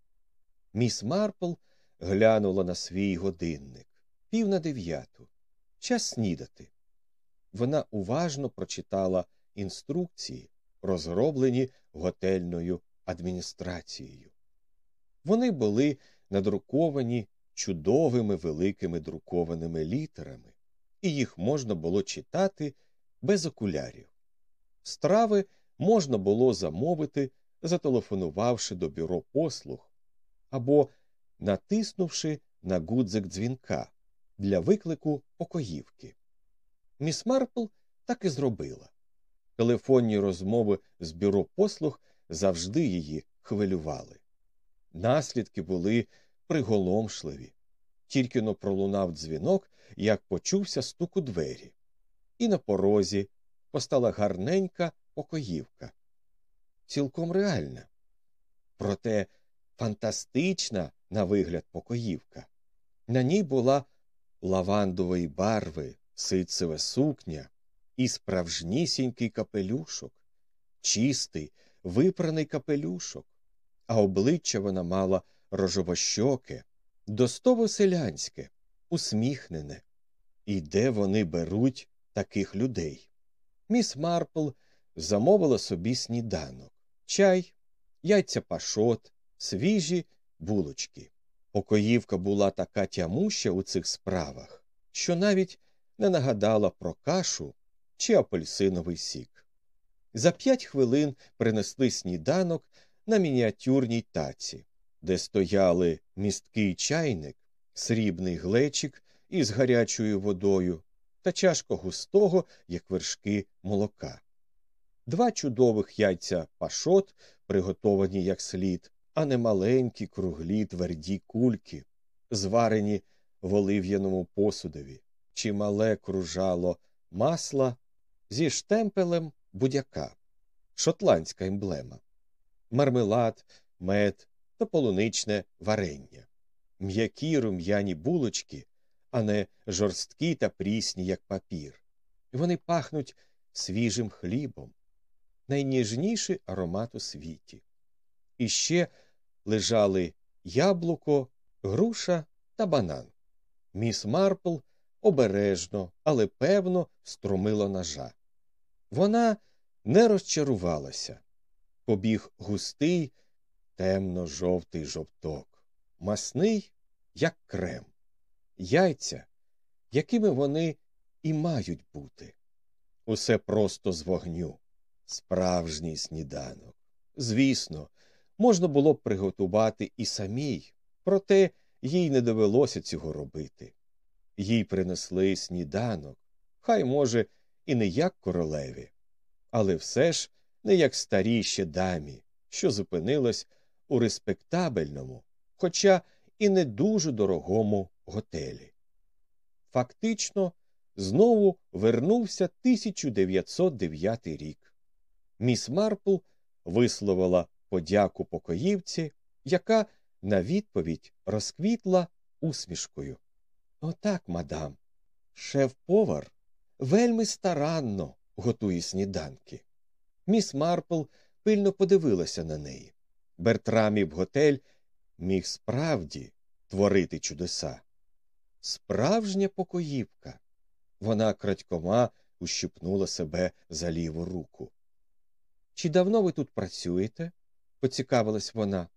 Міс Марпл глянула на свій годинник пів на дев'яту. Час снідати. Вона уважно прочитала інструкції, розроблені готельною адміністрацією. Вони були надруковані чудовими великими друкованими літерами, і їх можна було читати без окулярів. Страви можна було замовити, зателефонувавши до бюро послуг або натиснувши на гудзик дзвінка для виклику покоївки. Міс Марпл так і зробила. Телефонні розмови з бюро послуг завжди її хвилювали. Наслідки були приголомшливі. Тільки но пролунав дзвінок, як почувся стук у двері, і на порозі постала гарненька покоївка. Цілком реальна. Проте фантастична, на вигляд, покоївка. На ній була лавандової барви, ситцеве сукня і справжнісінький капелюшок, чистий, випраний капелюшок, а обличчя вона мала рожовощоке, достово селянське, усміхнене. І де вони беруть таких людей? Міс Марпл замовила собі сніданок чай, яйця пашот, свіжі булочки. Покоївка була така тямуща у цих справах, що навіть не нагадала про кашу чи апельсиновий сік. За п'ять хвилин принесли сніданок на мініатюрній таці, де стояли місткий чайник, срібний глечик із гарячою водою та чашка густого, як вершки молока. Два чудових яйця пашот, приготовані як слід, а не маленькі, круглі, тверді кульки, зварені в олив'яному посудові, чи мале кружало масла зі штемпелем будяка, шотландська емблема, мармелад, мед та полуничне варення, м'які рум'яні булочки, а не жорсткі та прісні, як папір. Вони пахнуть свіжим хлібом, найніжніший аромат у світі. І ще лежали яблуко, груша та банан. Міс Марпл обережно, але певно струмила ножа. Вона не розчарувалася. Побіг густий, темно жовтий жовток, масний, як крем, яйця, якими вони і мають бути. Усе просто з вогню, справжній сніданок. Звісно, можна було б приготувати і самій, проте їй не довелося цього робити. Їй принесли сніданок, хай, може, і не як королеві, але все ж не як старій ще дамі, що зупинилась у респектабельному, хоча і не дуже дорогому готелі. Фактично, знову вернувся 1909 рік. Міс Марпл висловила подяку покоївці, яка на відповідь розквітла усмішкою. Отак, мадам, шеф повар вельми старанно готує сніданки. Міс Марпл пильно подивилася на неї. Бертрамів готель міг справді творити чудеса. Справжня покоївка. Вона крадькома ущипнула себе за ліву руку. Чи давно ви тут працюєте? поцікавилась вона.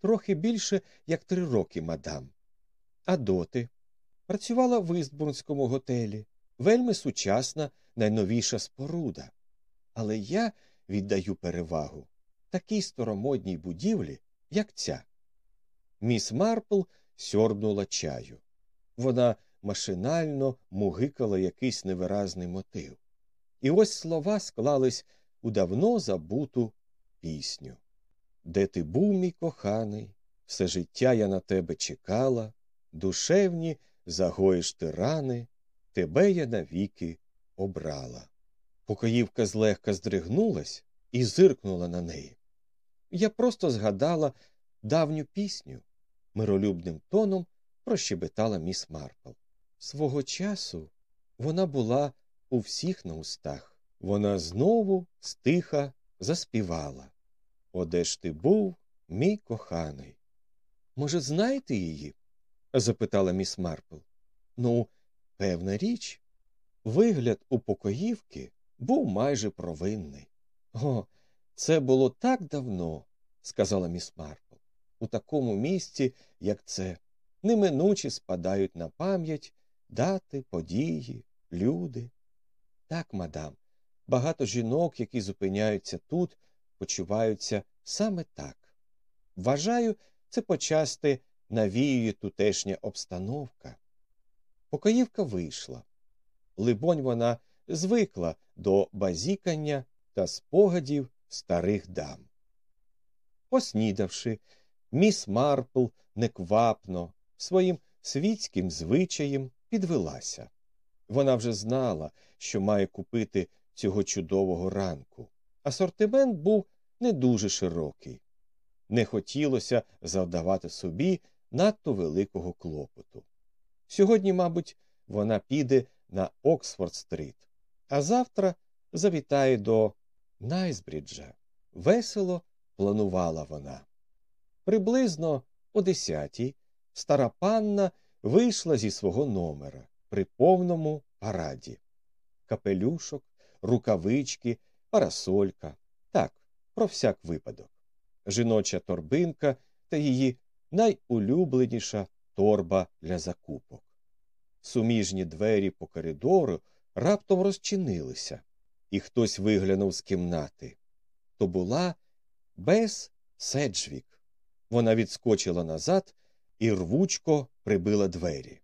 Трохи більше, як три роки, мадам. А доти? Працювала в Істбурнському готелі. Вельми сучасна, найновіша споруда. Але я віддаю перевагу такій старомодній будівлі, як ця. Міс Марпл сьорбнула чаю. Вона машинально мугикала якийсь невиразний мотив. І ось слова склались у давно забуту пісню. Де ти був, мій коханий, все життя я на тебе чекала, душевні загоїш ти рани, тебе я навіки обрала. Покоївка злегка здригнулась і зиркнула на неї. Я просто згадала давню пісню, миролюбним тоном прощебетала міс Марпл. Свого часу вона була у всіх на устах. Вона знову стиха заспівала. Оде ж ти був, мій коханий. Може, знаєте її? запитала міс Марпл. Ну, певна річ. Вигляд у покоївки був майже провинний. О, це було так давно, сказала міс Марпл. У такому місці, як це, неминуче спадають на пам'ять дати, події, люди. Так, мадам, багато жінок, які зупиняються тут, почуваються саме так. Вважаю, це почасти навіює тутешня обстановка. Покоївка вийшла. Либонь, вона звикла до базікання та спогадів старих дам. Поснідавши, міс Марпл неквапно, своїм світським звичаєм підвелася. Вона вже знала, що має купити цього чудового ранку. Асортимент був не дуже широкий. Не хотілося завдавати собі надто великого клопоту. Сьогодні, мабуть, вона піде на Оксфорд стрит, а завтра завітає до Найсбріджа. Весело планувала вона. Приблизно о десятій стара панна вийшла зі свого номера при повному параді. Капелюшок, рукавички, парасолька. Так, про всяк випадок. Жіноча торбинка та її найулюбленіша торба для закупок. Суміжні двері по коридору раптом розчинилися, і хтось виглянув з кімнати. То була Бес Седжвік. Вона відскочила назад і рвучко прибила двері.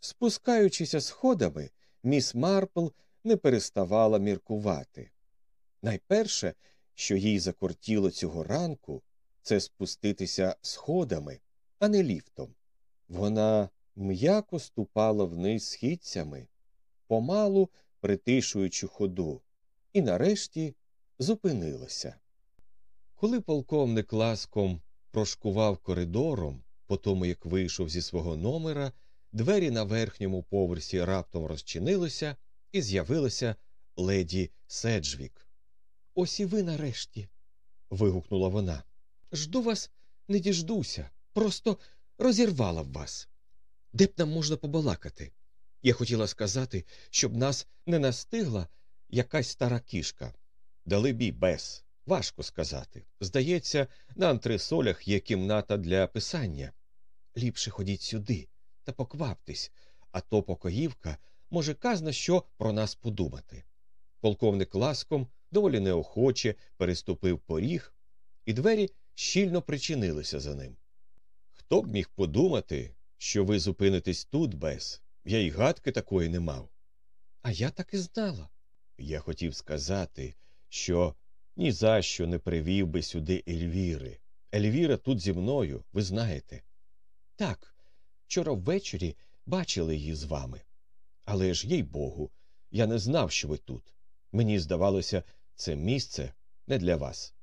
Спускаючися сходами, міс Марпл не переставала міркувати. Найперше, що їй закортіло цього ранку, це спуститися сходами, а не ліфтом. Вона м'яко ступала вниз східцями, помалу притишуючи ходу, і нарешті зупинилася. Коли полковник ласком прошкував коридором, по тому як вийшов зі свого номера, двері на верхньому поверсі раптом розчинилися, і з'явилася леді Седжвік. Ось і ви нарешті. вигукнула вона. Жду вас, не діждуся, просто розірвала б вас. Де б нам можна побалакати? Я хотіла сказати, щоб нас не настигла якась стара кішка. Дали бій без. Важко сказати. Здається, на антресолях є кімната для писання. Ліпше ходіть сюди та покваптесь, а то покоївка може казна що про нас подумати. Полковник ласком доволі неохоче переступив поріг, і двері щільно причинилися за ним. Хто б міг подумати, що ви зупинитесь тут без? Я й гадки такої не мав. А я так і знала. Я хотів сказати, що ні за що не привів би сюди Ельвіри. Ельвіра тут зі мною, ви знаєте. Так, вчора ввечері бачили її з вами. Але ж, їй богу, я не знав, що ви тут. Мені здавалося, це місце не для вас.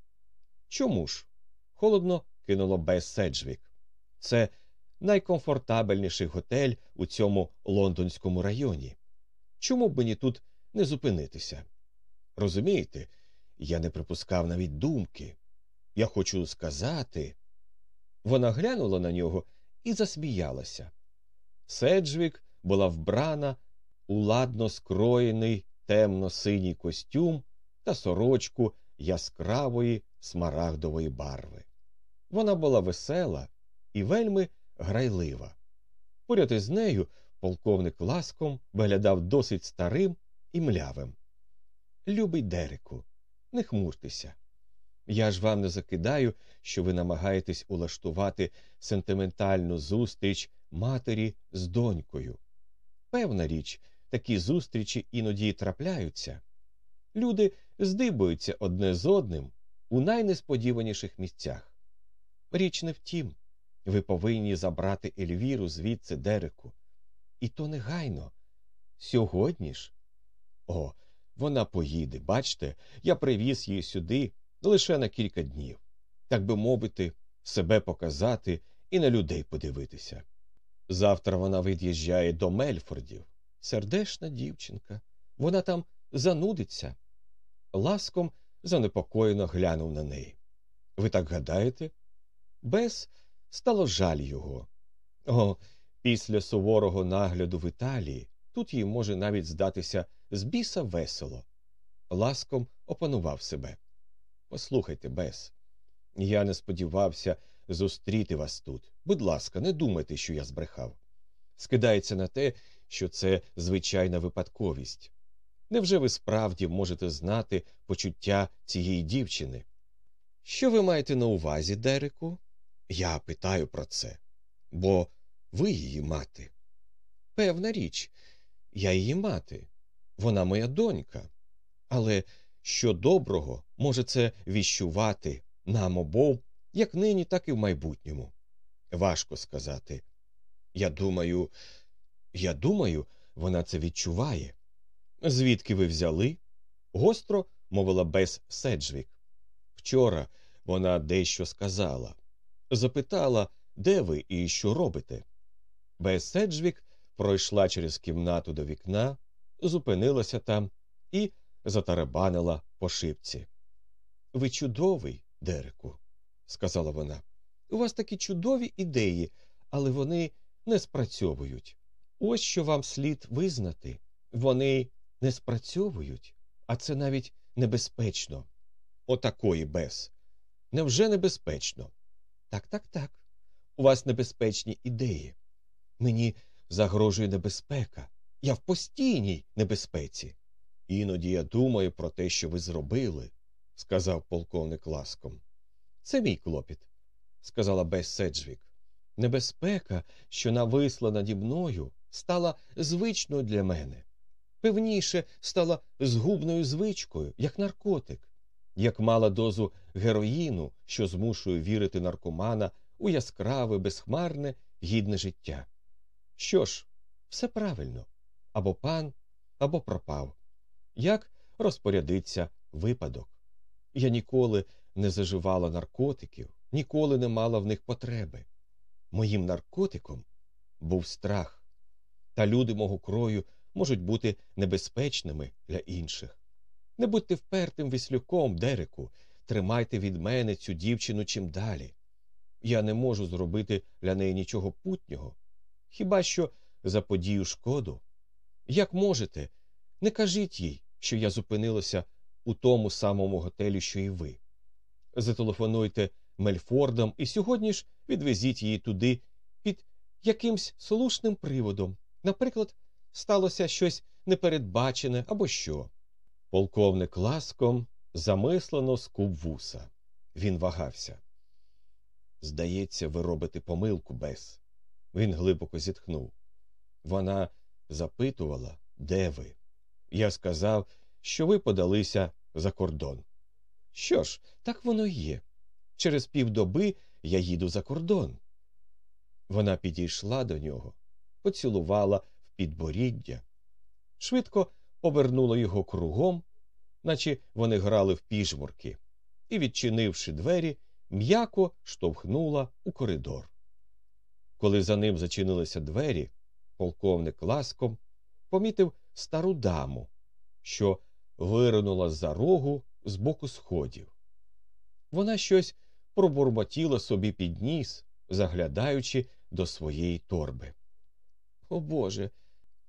Чому ж? Холодно кинуло Бес Седжвік. Це найкомфортабельніший готель у цьому лондонському районі. Чому б мені тут не зупинитися? Розумієте, я не припускав навіть думки. Я хочу сказати. Вона глянула на нього і засміялася. Седжвік була вбрана у ладно скроєний темно синій костюм та сорочку яскравої смарагдової барви. Вона була весела і вельми грайлива. Поряд із нею полковник ласком виглядав досить старим і млявим. Любий Дереку, не хмуртеся. Я ж вам не закидаю, що ви намагаєтесь улаштувати сентиментальну зустріч матері з донькою. Певна річ, такі зустрічі іноді трапляються. Люди здибуються одне з одним у найнесподіваніших місцях. Річ не втім, ви повинні забрати Ельвіру звідси Дереку. І то негайно. Сьогодні ж. О, вона поїде, бачте, я привіз її сюди лише на кілька днів, так би мовити, себе показати і на людей подивитися. Завтра вона від'їжджає до Мельфордів. Сердешна дівчинка. Вона там занудиться. Ласком занепокоєно глянув на неї. Ви так гадаєте? Бес стало жаль його. О, після суворого нагляду в Італії тут їй може навіть здатися з біса весело. Ласком опанував себе. Послухайте, Бес, я не сподівався зустріти вас тут. Будь ласка, не думайте, що я збрехав. Скидається на те, що це звичайна випадковість. Невже ви справді можете знати почуття цієї дівчини? Що ви маєте на увазі, Дереку? Я питаю про це, бо ви її мати. Певна річ, я її мати, вона моя донька. Але що доброго може це віщувати нам обов, як нині, так і в майбутньому? Важко сказати. Я думаю, я думаю, вона це відчуває. Звідки ви взяли? гостро мовила Бес Седжвік. Вчора вона дещо сказала. Запитала, де ви і що робите. Бес Седжвік пройшла через кімнату до вікна, зупинилася там і затарабанила по шипці. Ви чудовий, Дереку, сказала вона. У вас такі чудові ідеї, але вони не спрацьовують. Ось що вам слід визнати вони не спрацьовують, а це навіть небезпечно. Отакої Бес. Невже небезпечно? Так, так, так. У вас небезпечні ідеї. Мені загрожує небезпека. Я в постійній небезпеці. Іноді я думаю про те, що ви зробили, сказав полковник ласком. Це мій клопіт, сказала Бес Седжвік. Небезпека, що нависла наді мною, стала звичною для мене. Певніше, стала згубною звичкою, як наркотик, як мала дозу героїну, що змушує вірити наркомана у яскраве, безхмарне, гідне життя. Що ж, все правильно або пан, або пропав. Як розпорядиться випадок? Я ніколи не заживала наркотиків, ніколи не мала в них потреби. Моїм наркотиком був страх, та люди мого крою можуть бути небезпечними для інших. Не будьте впертим віслюком, Дереку, тримайте від мене цю дівчину чим далі. Я не можу зробити для неї нічого путнього, хіба що заподію шкоду. Як можете, не кажіть їй, що я зупинилася у тому самому готелі, що і ви. Зателефонуйте Мельфордам і сьогодні ж відвезіть її туди під якимсь слушним приводом. Наприклад, сталося щось непередбачене або що. Полковник ласком замислено скуб вуса. Він вагався. Здається, ви робите помилку, Бес. Він глибоко зітхнув. Вона запитувала, де ви. Я сказав, що ви подалися за кордон. Що ж, так воно є. Через півдоби я їду за кордон. Вона підійшла до нього, поцілувала в підборіддя, швидко повернула його кругом, наче вони грали в піжмурки, і, відчинивши двері, м'яко штовхнула у коридор. Коли за ним зачинилися двері, полковник ласком помітив стару даму, що виринула за рогу з боку сходів. Вона щось пробурмотіла собі під ніс, заглядаючи до своєї торби. О Боже,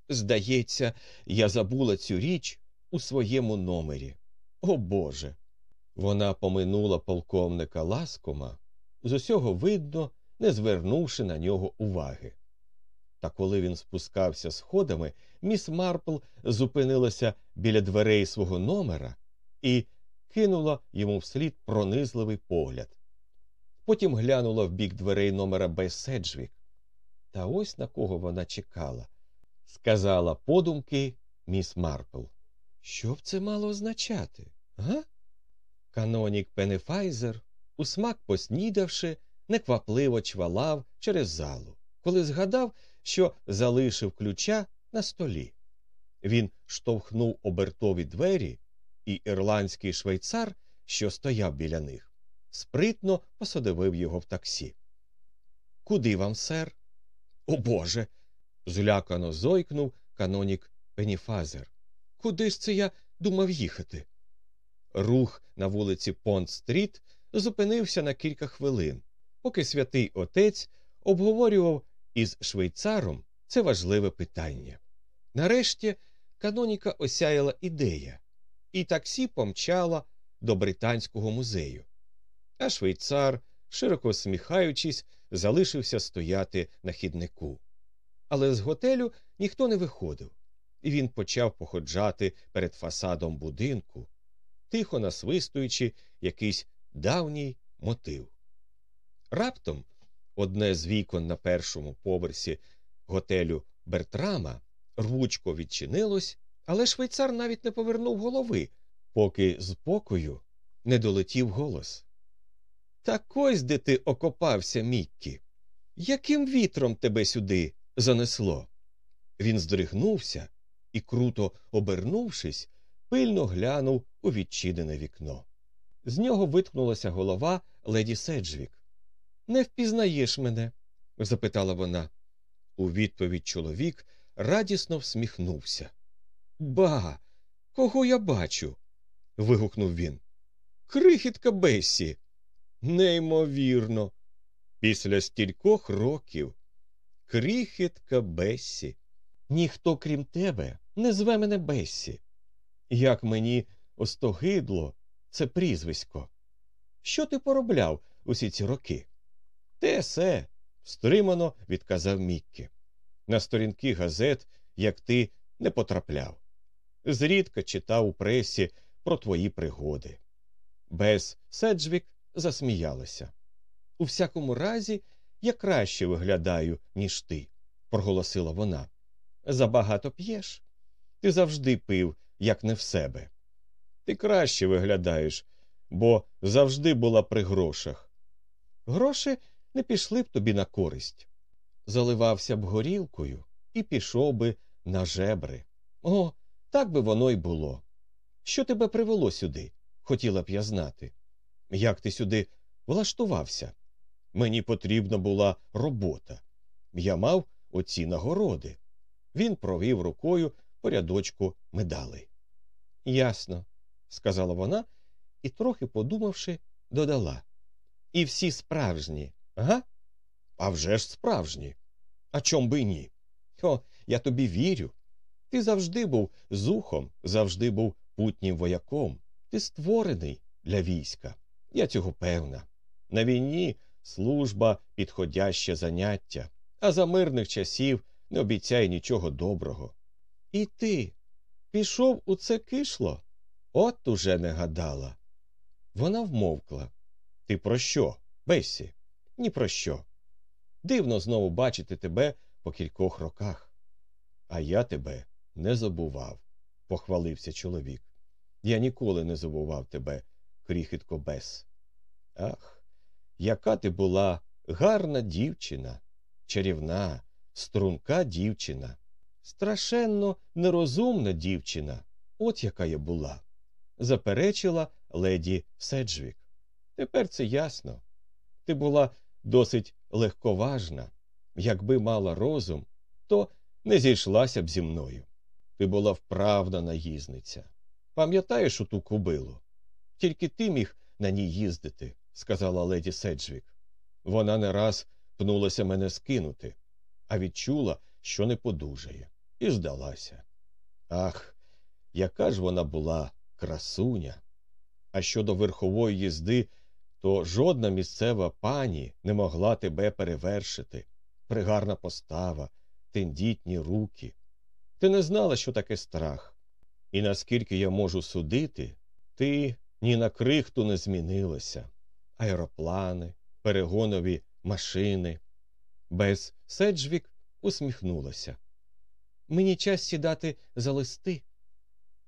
здається, я забула цю річ у своєму номері. О Боже. Вона поминула полковника ласкома, з усього видно, не звернувши на нього уваги. Та коли він спускався сходами, міс Марпл зупинилася біля дверей свого номера і кинула йому вслід пронизливий погляд. Потім глянула в бік дверей номера Б. Седжвік. Та ось на кого вона чекала, сказала подумки міс Марпл. Що б це мало означати? га? Канонік Пенефайзер, усмак поснідавши, неквапливо чвалав через залу, коли згадав, що залишив ключа на столі. Він штовхнув обертові двері, і ірландський швейцар, що стояв біля них, спритно посадовив його в таксі. Куди вам, сер? О Боже. Злякано зойкнув канонік Пеніфазер. Куди ж це я думав їхати? Рух на вулиці Понт Стріт зупинився на кілька хвилин, поки святий отець обговорював із швейцаром це важливе питання. Нарешті каноніка осяяла ідея, і таксі помчала до Британського музею. А швейцар, широко сміхаючись, залишився стояти на хіднику. Але з готелю ніхто не виходив, і він почав походжати перед фасадом будинку, тихо насвистуючи якийсь давній мотив. Раптом одне з вікон на першому поверсі готелю Бертрама рвучко відчинилось, але швейцар навіть не повернув голови, поки з покою не долетів голос. Так ось де ти окопався, Міккі. Яким вітром тебе сюди занесло? Він здригнувся і, круто обернувшись, пильно глянув у відчинене вікно. З нього виткнулася голова леді Седжвік. Не впізнаєш мене? запитала вона. У відповідь чоловік радісно всміхнувся. Ба, кого я бачу? вигукнув він. Крихітка Бесі. Неймовірно. Після стількох років. Крихітка Бесі. Ніхто, крім тебе, не зве мене Бесі. Як мені остогидло це прізвисько. Що ти поробляв усі ці роки? Те се, стримано відказав Міккі. На сторінки газет, як ти, не потрапляв. Зрідка читав у пресі про твої пригоди. Без Седжвік засміялася. У всякому разі, я краще виглядаю, ніж ти, проголосила вона. Забагато п'єш. Ти завжди пив, як не в себе. Ти краще виглядаєш, бо завжди була при грошах. Гроші не пішли б тобі на користь. Заливався б горілкою і пішов би на жебри. О, так би воно й було. Що тебе привело сюди? Хотіла б я знати. Як ти сюди влаштувався? Мені потрібна була робота. Я мав оці нагороди. Він провів рукою по рядочку медалей. Ясно, сказала вона і, трохи подумавши, додала. І всі справжні, га? «А вже ж справжні. А чом би ні? О, я тобі вірю. Ти завжди був зухом, завжди був путнім вояком. Ти створений для війська. Я цього певна. На війні служба підходяще заняття, а за мирних часів не обіцяй нічого доброго. І ти пішов у це кишло? От уже не гадала. Вона вмовкла. Ти про що, Бесі? Ні про що. Дивно знову бачити тебе по кількох роках. А я тебе не забував, похвалився чоловік. Я ніколи не забував тебе, кріхітко Бес. Ах, яка ти була гарна дівчина, чарівна, струнка дівчина, страшенно нерозумна дівчина, от яка я була, заперечила леді Седжвік. Тепер це ясно. Ти була досить легковажна. Якби мала розум, то не зійшлася б зі мною. Ти була вправна наїзниця. Пам'ятаєш оту кубилу? Тільки ти міг на ній їздити, сказала леді Седжвік. Вона не раз пнулася мене скинути, а відчула, що не подужає, і здалася. Ах, яка ж вона була красуня! А щодо верхової їзди, то жодна місцева пані не могла тебе перевершити. Пригарна постава, тендітні руки. Ти не знала, що таке страх. І наскільки я можу судити, ти ні на крихту не змінилася. Аероплани, перегонові машини. Без Седжвік усміхнулася. Мені час сідати за листи.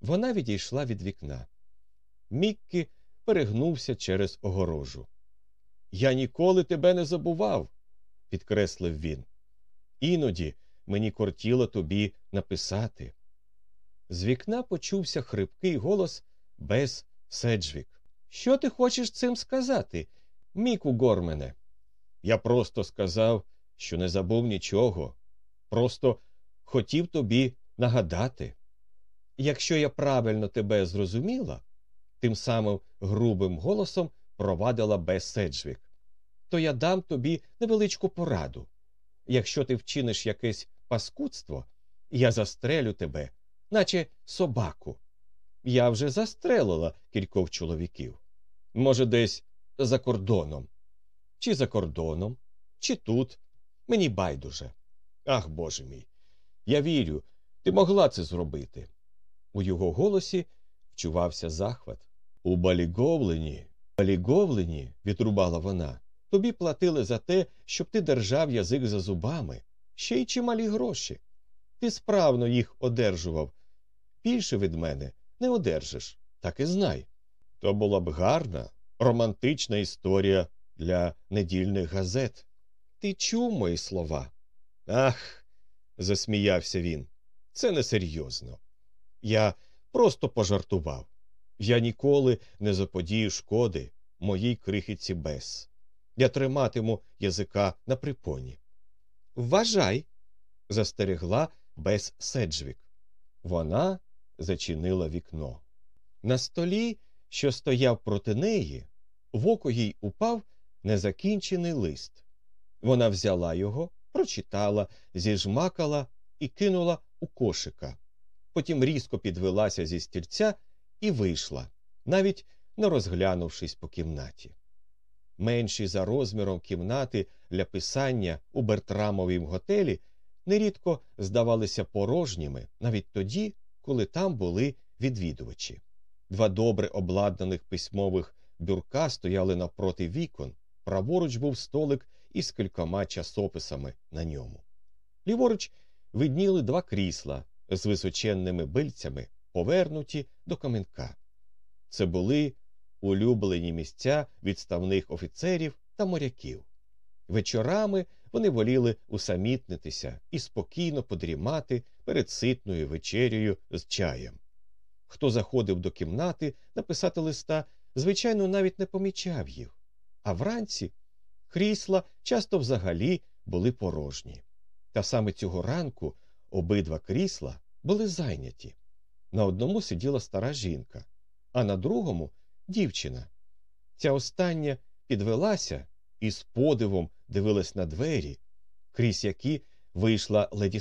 Вона відійшла від вікна. Міккі перегнувся через огорожу. Я ніколи тебе не забував, підкреслив він. Іноді мені кортіло тобі написати. З вікна почувся хрипкий голос без Седжвік. Що ти хочеш цим сказати, Міку Гормене? Я просто сказав, що не забув нічого. Просто хотів тобі нагадати. Якщо я правильно тебе зрозуміла, тим самим грубим голосом провадила Бес Седжвік, то я дам тобі невеличку пораду. Якщо ти вчиниш якесь паскудство, я застрелю тебе, наче собаку. Я вже застрелила кількох чоловіків. Може, десь за кордоном. Чи за кордоном, чи тут. Мені байдуже. Ах, Боже мій. Я вірю, ти могла це зробити. У його голосі вчувався захват. У баліговлені, баліговлені, відрубала вона, тобі платили за те, щоб ти держав язик за зубами, ще й чималі гроші. Ти справно їх одержував. Більше від мене не одержиш, так і знай. То була б гарна, романтична історія для недільних газет. Ти чув мої слова? Ах, засміявся він. Це несерйозно. Я просто пожартував. Я ніколи не заподію шкоди моїй крихітці Бес. Я триматиму язика на припоні. Вважай, застерегла Бес Седжвік. Вона зачинила вікно. На столі, що стояв проти неї, в око їй упав незакінчений лист. Вона взяла його, прочитала, зіжмакала і кинула у кошика. Потім різко підвелася зі стільця і вийшла, навіть не розглянувшись по кімнаті. Менші за розміром кімнати для писання у Бертрамовім готелі нерідко здавалися порожніми навіть тоді, коли там були відвідувачі. Два добре обладнаних письмових бюрка стояли навпроти вікон, праворуч був столик із кількома часописами на ньому. Ліворуч видніли два крісла з височенними бильцями, повернуті до каменка. Це були улюблені місця відставних офіцерів та моряків. Вечорами вони воліли усамітнитися і спокійно подрімати перед ситною вечерею з чаєм. Хто заходив до кімнати написати листа, звичайно, навіть не помічав їх, а вранці крісла часто взагалі були порожні. Та саме цього ранку обидва крісла були зайняті. На одному сиділа стара жінка, а на другому дівчина. Ця остання підвелася і з подивом дивилась на двері, крізь які вийшла леді